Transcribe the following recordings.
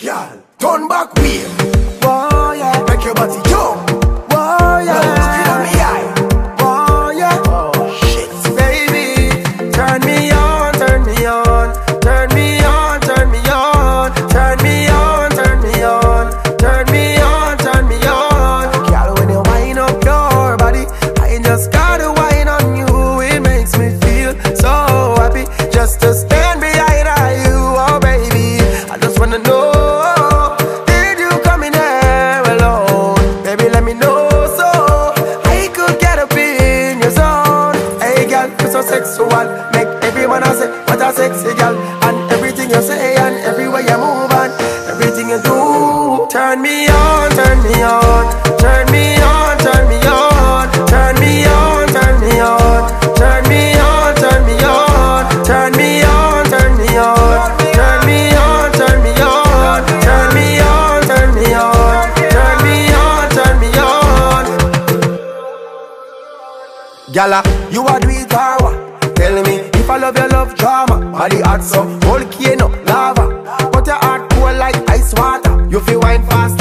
Girl, turn back way. So sexual. Make everyone say what a sexy girl. And everything you say and everywhere you move and everything you do. Turn me on, turn me on, turn me on, turn me on, turn me on, turn me on, turn me on, turn me on, turn me on, turn me on, turn me on, turn me on, turn me on, turn me on, turn me on, turn me on. Gala, you a do it? tell me If I love your love drama. Body hot so volcano lava. But your heart cool like ice water. You feel wine fast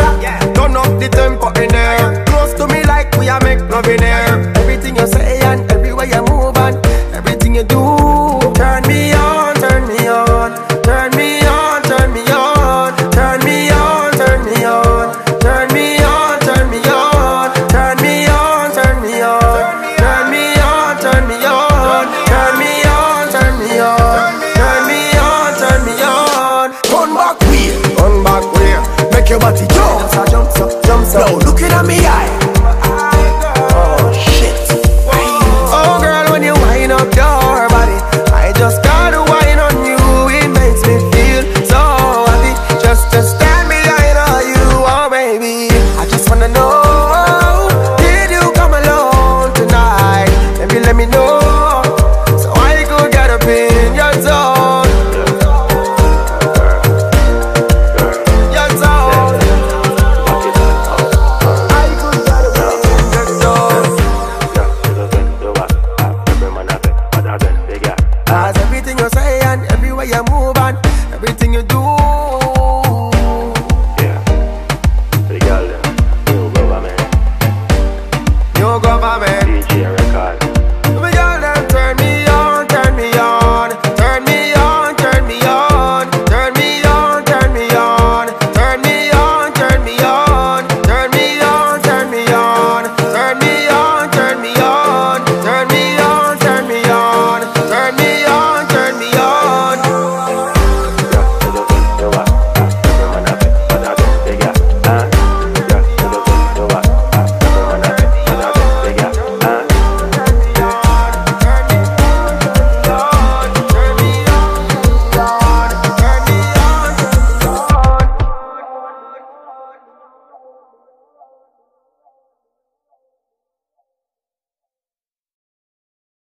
Yo, look at me eye. you move on. Everything you do